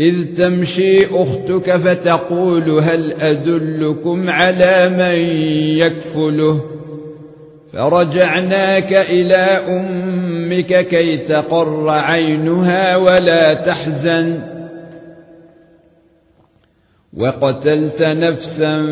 إذ تمشي أختك فتقول هل أدلكم على من يكفله؟ فرجعناك إلى أمك كي تقر عينها ولا تحزن. وقتلت نفسا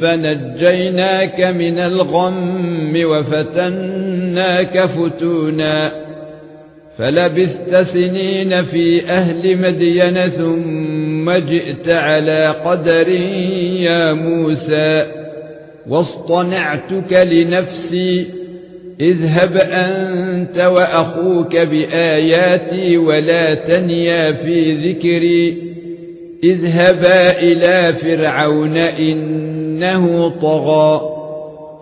فنجيناك من الغم وفتناك فتونا. فلبثت سنين في أهل مدين ثم جئت على قدر يا موسى واصطنعتك لنفسي اذهب أنت وأخوك بآياتي ولا تنيا في ذكري اذهبا إلى فرعون إنه طغى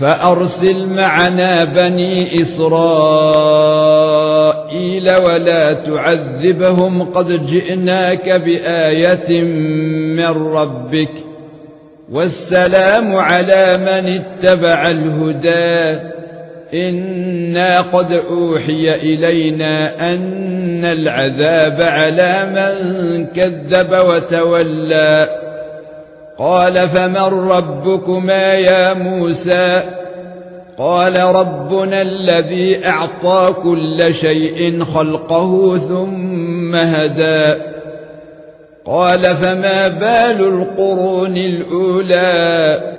فأرسل معنا بني إسرائيل ولا تعذبهم قد جئناك بآية من ربك والسلام على من اتبع الهدى إنا قد أوحي إلينا أن العذاب على من كذب وتولى قال فمن ربكما يا موسى قال ربنا الذي أعطى كل شيء خلقه ثم هدى قال فما بال القرون الأولى